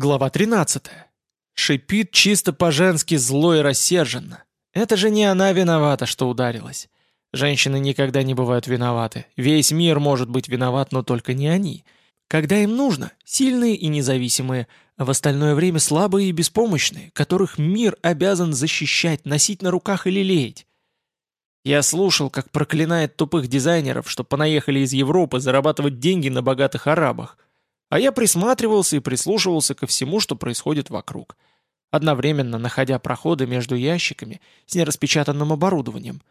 Глава 13. Шипит чисто по-женски зло и рассерженно. Это же не она виновата, что ударилась. Женщины никогда не бывают виноваты. Весь мир может быть виноват, но только не они. Когда им нужно, сильные и независимые, а в остальное время слабые и беспомощные, которых мир обязан защищать, носить на руках или лелеять. Я слушал, как проклинает тупых дизайнеров, что понаехали из Европы зарабатывать деньги на богатых арабах – а я присматривался и прислушивался ко всему, что происходит вокруг, одновременно находя проходы между ящиками с нераспечатанным оборудованием.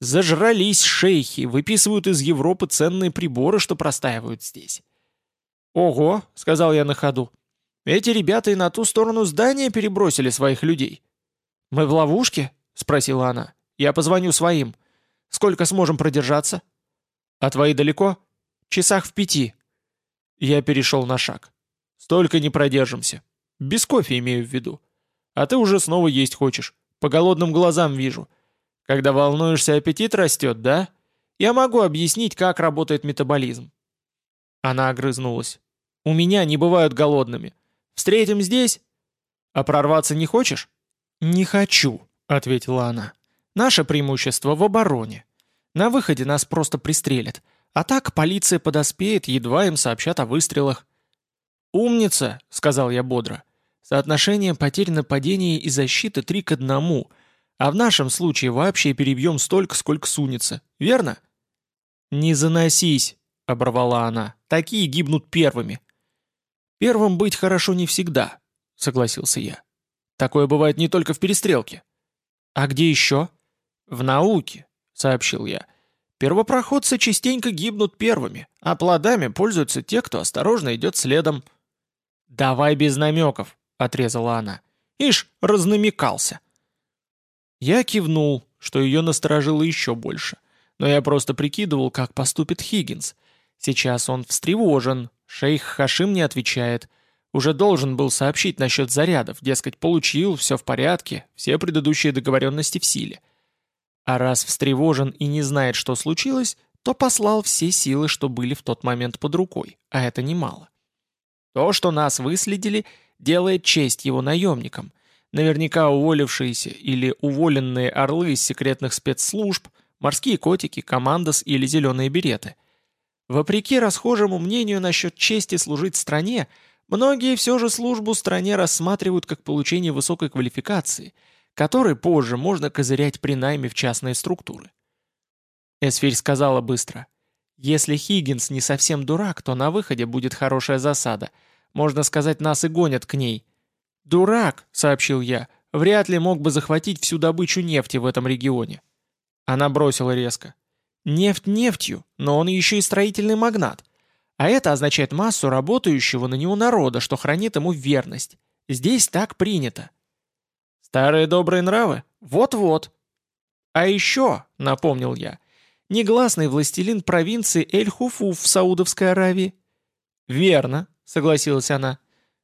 Зажрались шейхи, выписывают из Европы ценные приборы, что простаивают здесь. «Ого», — сказал я на ходу, — «эти ребята и на ту сторону здания перебросили своих людей». «Мы в ловушке?» — спросила она. «Я позвоню своим. Сколько сможем продержаться?» «А твои далеко?» «Часах в пяти», я перешел на шаг. «Столько не продержимся. Без кофе имею в виду. А ты уже снова есть хочешь. По голодным глазам вижу. Когда волнуешься, аппетит растет, да? Я могу объяснить, как работает метаболизм». Она огрызнулась. «У меня не бывают голодными. Встретим здесь? А прорваться не хочешь?» «Не хочу», — ответила она. «Наше преимущество в обороне. На выходе нас просто пристрелят. А так полиция подоспеет, едва им сообщат о выстрелах. «Умница», — сказал я бодро. «Соотношение потерь нападения и защиты три к одному, а в нашем случае вообще перебьем столько, сколько сунется, верно?» «Не заносись», — оборвала она. «Такие гибнут первыми». «Первым быть хорошо не всегда», — согласился я. «Такое бывает не только в перестрелке». «А где еще?» «В науке», — сообщил я. Первопроходцы частенько гибнут первыми, а плодами пользуются те, кто осторожно идет следом. «Давай без намеков», — отрезала она. «Ишь, разнамекался». Я кивнул, что ее насторожило еще больше. Но я просто прикидывал, как поступит Хиггинс. Сейчас он встревожен, шейх Хашим не отвечает. Уже должен был сообщить насчет зарядов, дескать, получил, все в порядке, все предыдущие договоренности в силе. А раз встревожен и не знает, что случилось, то послал все силы, что были в тот момент под рукой, а это немало. То, что нас выследили, делает честь его наемникам. Наверняка уволившиеся или уволенные орлы из секретных спецслужб, морские котики, командос или зеленые береты. Вопреки расхожему мнению насчет чести служить стране, многие все же службу стране рассматривают как получение высокой квалификации – который позже можно козырять при найме в частные структуры. Эсфирь сказала быстро. «Если Хиггинс не совсем дурак, то на выходе будет хорошая засада. Можно сказать, нас и гонят к ней». «Дурак», — сообщил я, — «вряд ли мог бы захватить всю добычу нефти в этом регионе». Она бросила резко. «Нефть нефтью, но он еще и строительный магнат. А это означает массу работающего на него народа, что хранит ему верность. Здесь так принято. Старые добрые нравы? Вот-вот. А еще, напомнил я, негласный властелин провинции Эль-Хуфуф в Саудовской Аравии. Верно, согласилась она.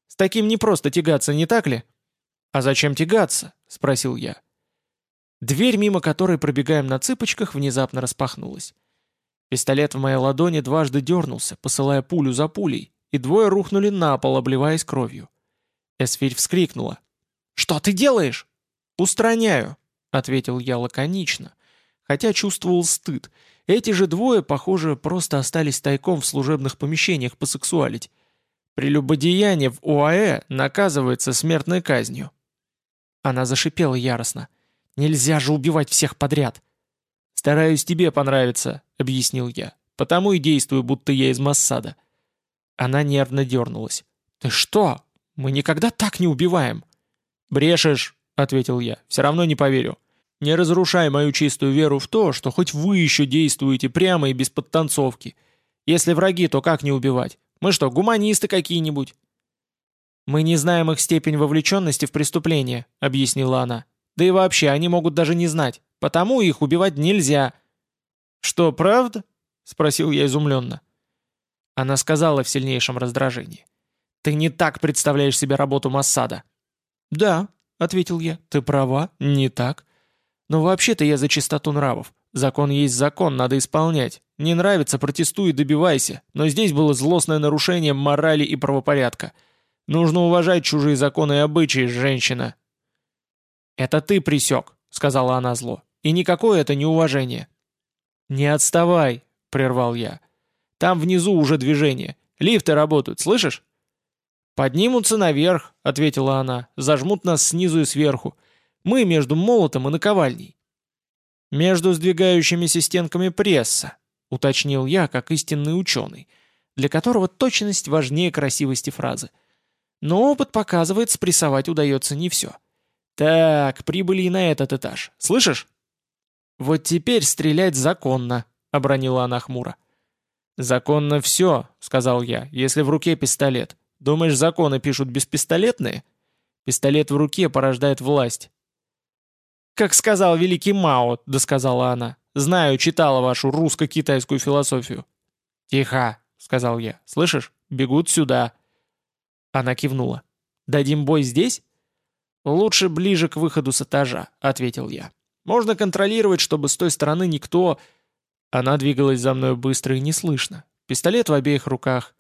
С таким не просто тягаться, не так ли? А зачем тягаться? Спросил я. Дверь, мимо которой пробегаем на цыпочках, внезапно распахнулась. Пистолет в моей ладони дважды дернулся, посылая пулю за пулей, и двое рухнули на пол, обливаясь кровью. Эсфирь вскрикнула. «Что ты делаешь?» «Устраняю», — ответил я лаконично, хотя чувствовал стыд. Эти же двое, похоже, просто остались тайком в служебных помещениях посексуалить. Прелюбодеяние в УАЭ наказывается смертной казнью. Она зашипела яростно. «Нельзя же убивать всех подряд!» «Стараюсь тебе понравиться», — объяснил я. «Потому и действую, будто я из Массада». Она нервно дернулась. «Ты что? Мы никогда так не убиваем!» «Брешешь», — ответил я, — «все равно не поверю. Не разрушай мою чистую веру в то, что хоть вы еще действуете прямо и без подтанцовки. Если враги, то как не убивать? Мы что, гуманисты какие-нибудь?» «Мы не знаем их степень вовлеченности в преступление», — объяснила она. «Да и вообще, они могут даже не знать. Потому их убивать нельзя». «Что, правда?» — спросил я изумленно. Она сказала в сильнейшем раздражении. «Ты не так представляешь себе работу Массада. «Да», — ответил я, — «ты права, не так. Но вообще-то я за чистоту нравов. Закон есть закон, надо исполнять. Не нравится, протестуй и добивайся. Но здесь было злостное нарушение морали и правопорядка. Нужно уважать чужие законы и обычаи, женщина!» «Это ты присек», — сказала она зло. «И никакое это не уважение». «Не отставай», — прервал я. «Там внизу уже движение. Лифты работают, слышишь?» «Поднимутся наверх», — ответила она. «Зажмут нас снизу и сверху. Мы между молотом и наковальней». «Между сдвигающимися стенками пресса», — уточнил я, как истинный ученый, для которого точность важнее красивости фразы. Но опыт показывает, спрессовать удается не все. «Так, прибыли и на этот этаж. Слышишь?» «Вот теперь стрелять законно», — обронила она хмуро. «Законно все», — сказал я, — «если в руке пистолет. Думаешь, законы пишут беспистолетные? Пистолет в руке порождает власть». «Как сказал великий Мао», — досказала она. «Знаю, читала вашу русско-китайскую философию». «Тихо», — сказал я. «Слышишь? Бегут сюда». Она кивнула. «Дадим бой здесь?» «Лучше ближе к выходу с этажа», — ответил я. «Можно контролировать, чтобы с той стороны никто...» Она двигалась за мной быстро и неслышно. Пистолет в обеих руках.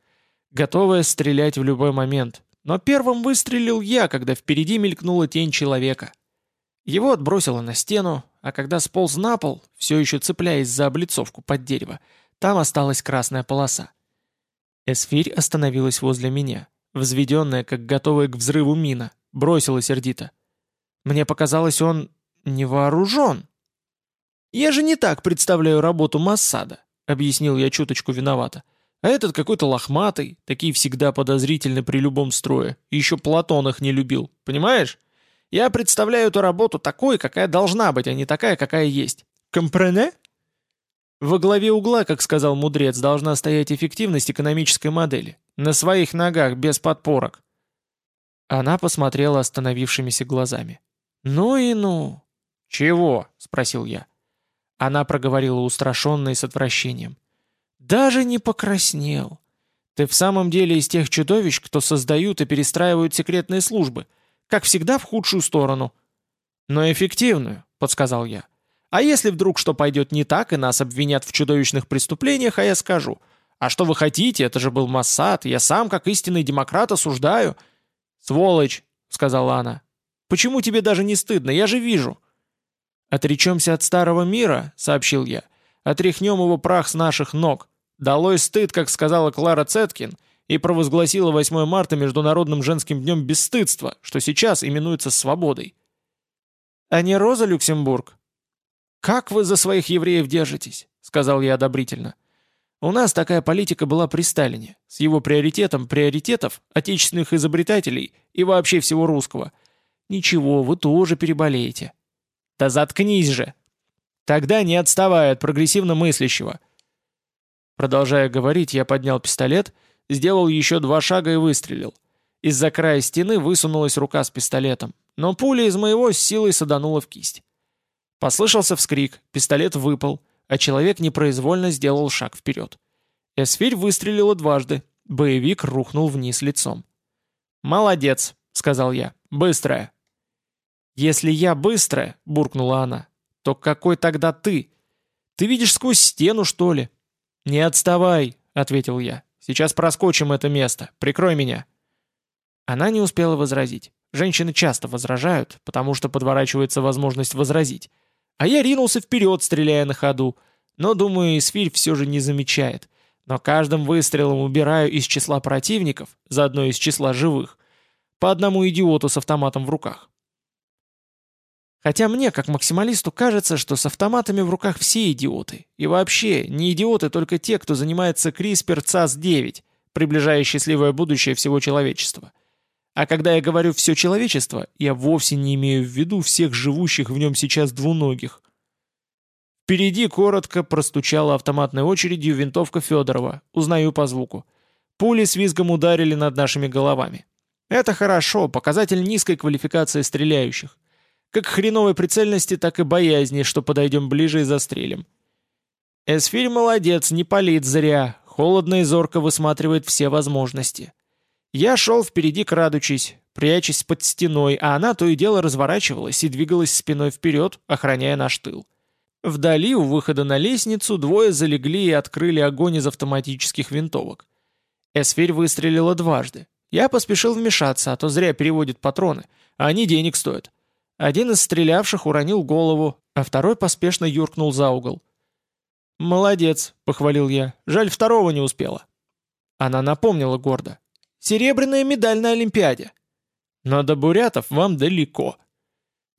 Готовая стрелять в любой момент. Но первым выстрелил я, когда впереди мелькнула тень человека. Его отбросило на стену, а когда сполз на пол, все еще цепляясь за облицовку под дерево, там осталась красная полоса. Эсфирь остановилась возле меня, взведенная, как готовая к взрыву мина, бросила сердито. «Мне показалось, он не вооружен». «Я же не так представляю работу Массада», — объяснил я чуточку виновато. «А этот какой-то лохматый, такие всегда подозрительны при любом строе, и еще Платон их не любил, понимаешь? Я представляю эту работу такой, какая должна быть, а не такая, какая есть. Компрене?» Во главе угла, как сказал мудрец, должна стоять эффективность экономической модели. На своих ногах, без подпорок. Она посмотрела остановившимися глазами. «Ну и ну!» «Чего?» — спросил я. Она проговорила устрашенно и с отвращением. «Даже не покраснел. Ты в самом деле из тех чудовищ, кто создают и перестраивают секретные службы, как всегда в худшую сторону». «Но эффективную», — подсказал я. «А если вдруг что пойдет не так, и нас обвинят в чудовищных преступлениях, а я скажу, а что вы хотите, это же был Массад, я сам, как истинный демократ, осуждаю...» «Сволочь!» — сказала она. «Почему тебе даже не стыдно? Я же вижу!» «Отречемся от старого мира», — сообщил я. «Отряхнем его прах с наших ног. Долой стыд, как сказала Клара Цеткин, и провозгласила 8 марта Международным женским днем бесстыдства, что сейчас именуется свободой». «А не Роза Люксембург?» «Как вы за своих евреев держитесь?» — сказал я одобрительно. У нас такая политика была при Сталине, с его приоритетом приоритетов, отечественных изобретателей и вообще всего русского. Ничего, вы тоже переболеете. Да заткнись же! Тогда не отставай от прогрессивно мыслящего. Продолжая говорить, я поднял пистолет, сделал еще два шага и выстрелил. Из-за края стены высунулась рука с пистолетом, но пуля из моего с силой саданула в кисть. Послышался вскрик, пистолет выпал — а человек непроизвольно сделал шаг вперед. Эсфирь выстрелила дважды, боевик рухнул вниз лицом. «Молодец», — сказал я, — «быстрая». «Если я быстрая», — буркнула она, — «то какой тогда ты? Ты видишь сквозь стену, что ли?» «Не отставай», — ответил я. «Сейчас проскочим это место. Прикрой меня». Она не успела возразить. Женщины часто возражают, потому что подворачивается возможность возразить. А я ринулся вперед, стреляя на ходу. Но, думаю, Исфирь все же не замечает. Но каждым выстрелом убираю из числа противников, заодно из числа живых, по одному идиоту с автоматом в руках. Хотя мне, как максималисту, кажется, что с автоматами в руках все идиоты. И вообще, не идиоты только те, кто занимается CRISPR-Cas9, приближая счастливое будущее всего человечества. А когда я говорю «все человечество», я вовсе не имею в виду всех живущих в нем сейчас двуногих. Впереди коротко простучала автоматной очередью винтовка Федорова, узнаю по звуку. Пули с визгом ударили над нашими головами. Это хорошо, показатель низкой квалификации стреляющих. Как хреновой прицельности, так и боязни, что подойдем ближе и застрелим. Эсфирь молодец, не палит зря, холодно и зорко высматривает все возможности. Я шел впереди крадучись, прячась под стеной, а она то и дело разворачивалась и двигалась спиной вперед, охраняя наш тыл. Вдали у выхода на лестницу двое залегли и открыли огонь из автоматических винтовок. Эсфирь выстрелила дважды. Я поспешил вмешаться, а то зря переводит патроны, а они денег стоят. Один из стрелявших уронил голову, а второй поспешно юркнул за угол. «Молодец», — похвалил я. «Жаль, второго не успела». Она напомнила гордо. «Серебряная медаль на Олимпиаде». «Но до бурятов вам далеко».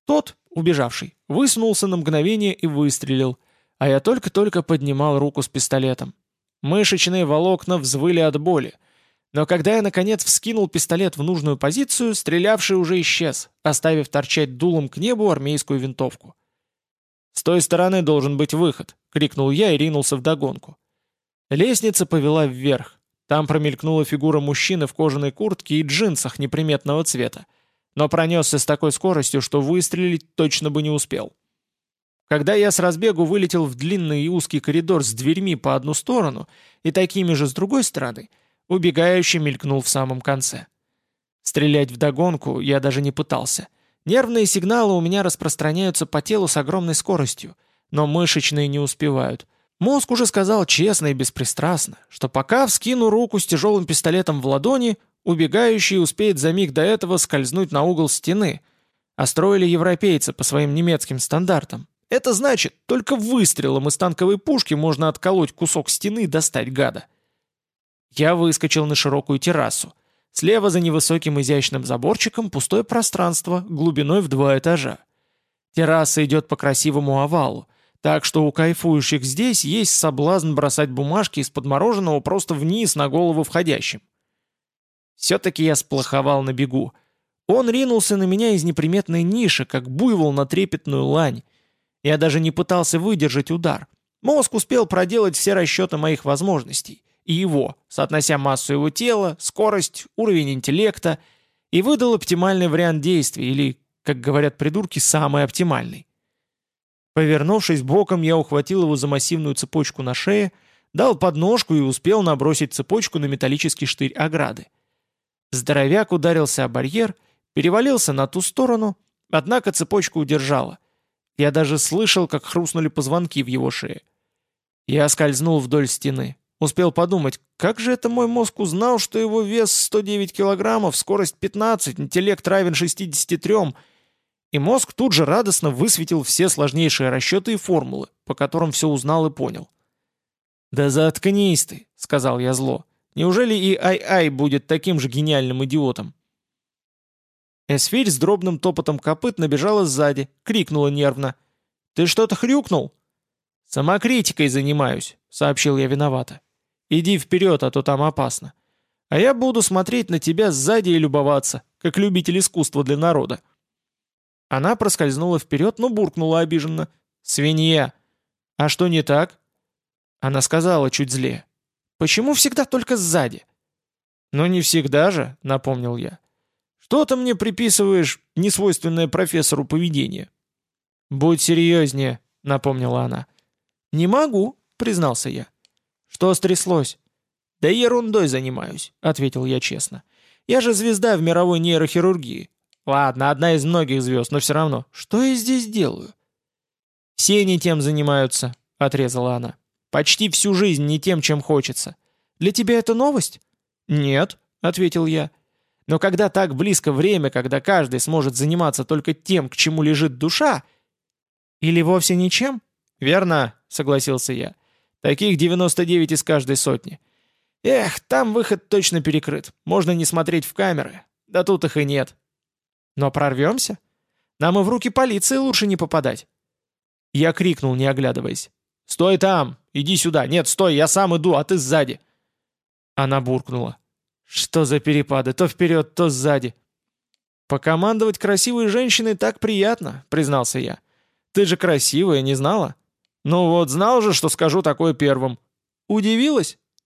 Тот, убежавший, высунулся на мгновение и выстрелил, а я только-только поднимал руку с пистолетом. Мышечные волокна взвыли от боли. Но когда я, наконец, вскинул пистолет в нужную позицию, стрелявший уже исчез, оставив торчать дулом к небу армейскую винтовку. «С той стороны должен быть выход», — крикнул я и ринулся вдогонку. Лестница повела вверх. Там промелькнула фигура мужчины в кожаной куртке и джинсах неприметного цвета, но пронесся с такой скоростью, что выстрелить точно бы не успел. Когда я с разбегу вылетел в длинный и узкий коридор с дверьми по одну сторону и такими же с другой стороны, убегающий мелькнул в самом конце. Стрелять вдогонку я даже не пытался. Нервные сигналы у меня распространяются по телу с огромной скоростью, но мышечные не успевают. Мозг уже сказал честно и беспристрастно, что пока вскину руку с тяжелым пистолетом в ладони, убегающий успеет за миг до этого скользнуть на угол стены, а строили европейцы по своим немецким стандартам. Это значит, только выстрелом из танковой пушки можно отколоть кусок стены и достать гада. Я выскочил на широкую террасу. Слева за невысоким изящным заборчиком пустое пространство глубиной в два этажа. Терраса идет по красивому овалу, так что у кайфующих здесь есть соблазн бросать бумажки из-под мороженого просто вниз на голову входящим. Все-таки я сплоховал на бегу. Он ринулся на меня из неприметной ниши, как буйвол на трепетную лань, я даже не пытался выдержать удар. Мозг успел проделать все расчеты моих возможностей. И его, соотнося массу его тела, скорость, уровень интеллекта, и выдал оптимальный вариант действий, или, как говорят придурки, самый оптимальный. Повернувшись боком, я ухватил его за массивную цепочку на шее, дал подножку и успел набросить цепочку на металлический штырь ограды. Здоровяк ударился о барьер, перевалился на ту сторону, однако цепочку удержала. Я даже слышал, как хрустнули позвонки в его шее. Я скользнул вдоль стены. Успел подумать, как же это мой мозг узнал, что его вес 109 килограммов, скорость 15, интеллект равен 63, и мозг тут же радостно высветил все сложнейшие расчеты и формулы, по которым все узнал и понял. «Да заткнись ты», — сказал я зло. «Неужели и Ай-Ай будет таким же гениальным идиотом?» Эсфирь с дробным топотом копыт набежала сзади, крикнула нервно. «Ты что-то хрюкнул?» «Самокритикой занимаюсь», — сообщил я виновато. «Иди вперед, а то там опасно. А я буду смотреть на тебя сзади и любоваться, как любитель искусства для народа». Она проскользнула вперед, но буркнула обиженно. «Свинья! А что не так?» Она сказала чуть злее. «Почему всегда только сзади?» «Ну не всегда же», — напомнил я. Что ты мне приписываешь несвойственное профессору поведение?» «Будь серьезнее», — напомнила она. «Не могу», — признался я. «Что стряслось?» «Да ерундой занимаюсь», — ответил я честно. «Я же звезда в мировой нейрохирургии. Ладно, одна из многих звезд, но все равно. Что я здесь делаю?» «Все не тем занимаются», — отрезала она. «Почти всю жизнь не тем, чем хочется. Для тебя это новость?» «Нет», — ответил я. Но когда так близко время, когда каждый сможет заниматься только тем, к чему лежит душа... Или вовсе ничем? Верно, согласился я. Таких 99 из каждой сотни. Эх, там выход точно перекрыт. Можно не смотреть в камеры. Да тут их и нет. Но прорвемся? Нам и в руки полиции лучше не попадать. Я крикнул, не оглядываясь. «Стой там! Иди сюда! Нет, стой, я сам иду, а ты сзади!» Она буркнула. Что за перепады, то вперед, то сзади. «Покомандовать красивой женщиной так приятно», — признался я. «Ты же красивая, не знала?» «Ну вот, знал же, что скажу такое первым». «Удивилась?»